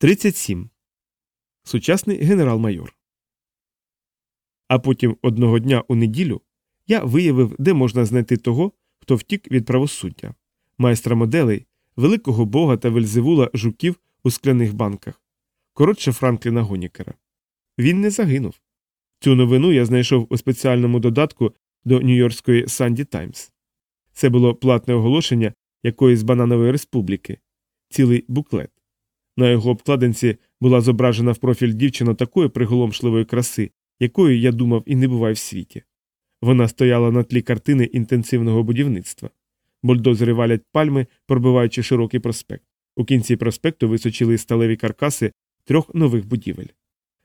37. Сучасний генерал-майор. А потім одного дня у неділю я виявив, де можна знайти того, хто втік від правосуддя, майстра моделей, великого бога та вельзевула жуків у скляних банках, коротше Франкліна Гонікера. Він не загинув. Цю новину я знайшов у спеціальному додатку до Нью-Йоркської Санді Таймс. Це було платне оголошення якоїсь бананової республіки, цілий буклет. На його обкладинці була зображена в профіль дівчина такої приголомшливої краси, якою я думав і не буває в світі. Вона стояла на тлі картини інтенсивного будівництва. Бульдозери валять пальми, пробиваючи широкий проспект. У кінці проспекту височили сталеві каркаси трьох нових будівель.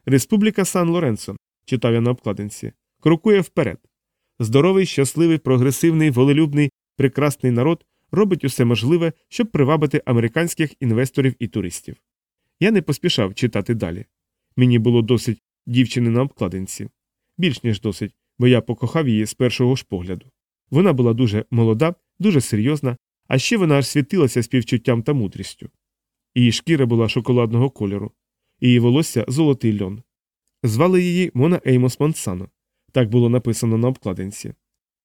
Республіка Сан Лоренсо, читав я на обкладинці, крокує вперед. Здоровий, щасливий, прогресивний, волелюбний, прекрасний народ робить усе можливе, щоб привабити американських інвесторів і туристів. Я не поспішав читати далі. Мені було досить дівчини на обкладинці. Більш ніж досить, бо я покохав її з першого ж погляду. Вона була дуже молода, дуже серйозна, а ще вона аж світилася співчуттям та мудрістю. Її шкіра була шоколадного кольору, її волосся золотий льон. Звали її Мона Еймос Монсано. Так було написано на обкладинці.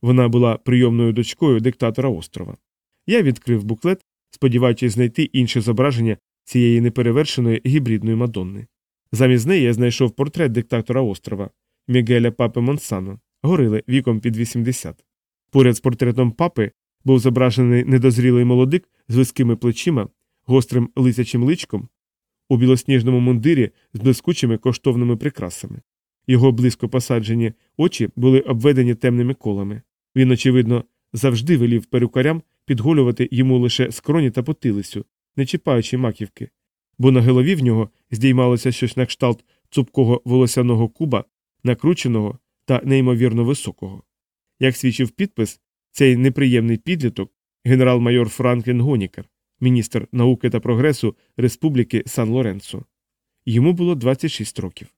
Вона була прийомною дочкою диктатора острова. Я відкрив буклет, сподіваючись знайти інше зображення цієї неперевершеної гібридної мадонни. Замість неї я знайшов портрет диктатора острова Мігеля Папи Монсано, горили віком під 80. Поряд з портретом папи був зображений недозрілий молодик з вузькими плечима, гострим лисячим личком, у білосніжному мундирі з блискучими коштовними прикрасами. Його близько посаджені очі були обведені темними колами. Він, очевидно, завжди велів перукарям підголювати йому лише скроні та потилицю, не чіпаючи маківки, бо на голові в нього здіймалося щось на кшталт цупкого волосяного куба, накрученого та неймовірно високого. Як свідчив підпис, цей неприємний підліток, генерал-майор Франклін Гонікер, міністр науки та прогресу Республіки Сан Лоренцо. Йому було 26 років.